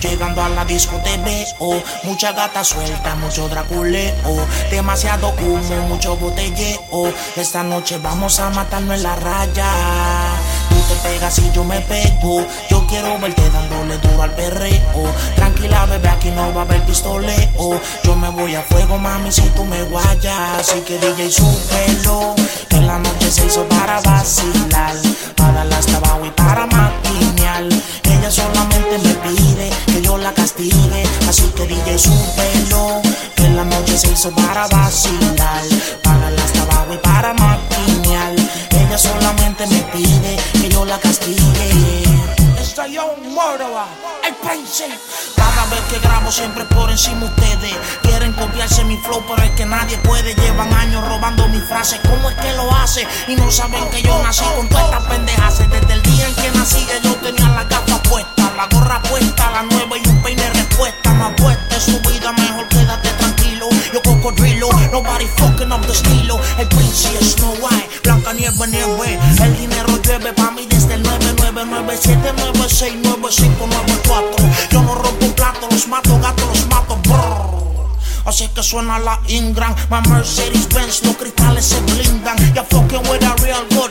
Llegando a la disco te veo, mucha gata suelta, mucho draculeo, demasiado humo, mucho botelleo. Esta noche vamos a matarnos en la raya. Tú te pegas y yo me pego. Yo quiero verte dándole duro al perreo. Tranquila, bebé, aquí no va a haber pistoleo. Yo me voy a fuego, mami, si tú me guayas. Así que DJ, súbelo. Que la noche se hizo para vacilar, para las tabaco y para maquinear. Para vacilar, para las tabaco y para maquinear. Ella solamente me pide que yo la castigue. Estoy un murderer, el príncipe. Cada vez que grabo siempre por encima ustedes. Quieren copiarse mi flow, pero es que nadie puede. Llevan años robando mi frase. ¿Cómo es que lo hace? Y no saben que yo nací con todas estas pendejas. Desde el día en que nací ya yo tenía la gafa puesta, the estilo. El príncipe Snow White, blanca nieve, nieve. El dinero llueve pa' mí desde el 999796594. Yo no rompo un plato, los mato, gato, los mato. brrr. Así que suena la Ingram, my Mercedes Benz, los cristales se blindan. Ya fucking with a real good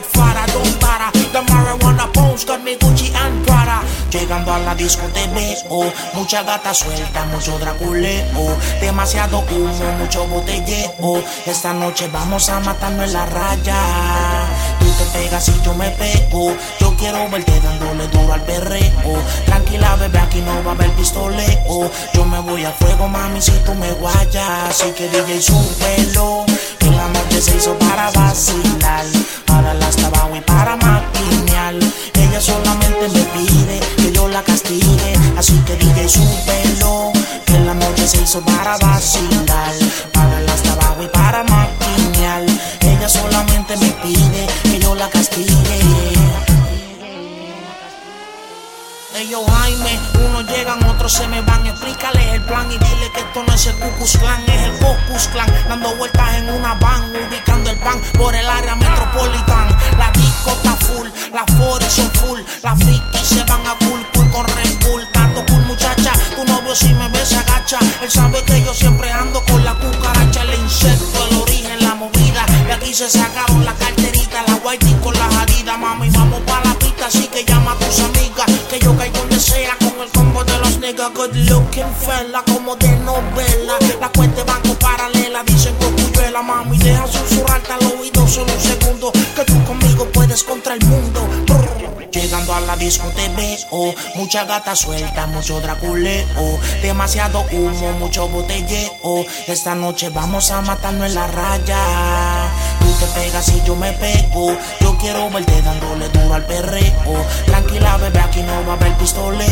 La disco te veo, mucha gata suelta, mucho draculeo, demasiado humo, mucho botelleo. Esta noche vamos a matarnos en la raya. Tú te pegas y yo me pego. Yo quiero verte dándole duro al perreo. Tranquila, bebé, aquí no va a haber pistoleo. Yo me voy a fuego, mami, si tú me guayas. Así que DJ, súbelo. Que la noche se hizo para vacilar. Se hizo para vacilar. Para las tabaco y para maquinear. Ella solamente me pide que yo la castigue. Ellos Jaime, unos llegan, otros se me van. Explícale el plan y dile que esto no es el Cucus Clan, es el Focus Clan. Dando vueltas en una van, ubicando el pan por el área metropolitana. La disco está full, las foris son full, las frikis como de novela. La cuenta de banco paralela, dicen cocuyuela, mami. Deja susurrarte al oído solo un segundo. Que tú conmigo puedes contra el mundo. Llegando a la disco te veo, mucha gata suelta, mucho draculeo, demasiado humo, mucho botelleo. Esta noche vamos a matarnos en la raya. Tú te pegas y yo me pego. Yo quiero verte dándole duro al perreo. Tranquila, bebé, aquí no va a haber pistoleo.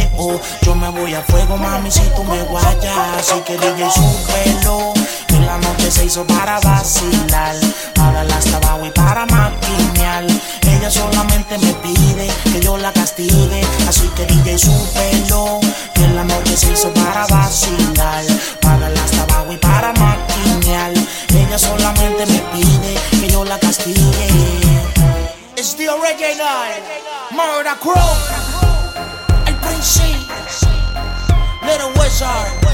Yo me voy a fuego, mami, si tú me guayas. Así que DJ, súbelo. Que la noche se hizo para vacilar. Para las tabaco y para maquinear. Ella solamente me pide que yo la castigue. Así que DJ, súbelo. Que la noche se hizo para vacilar. Para las tabaco y para maquinear. Ella solamente me pide que yo la castigue. It's the original Murder Crew. Sorry.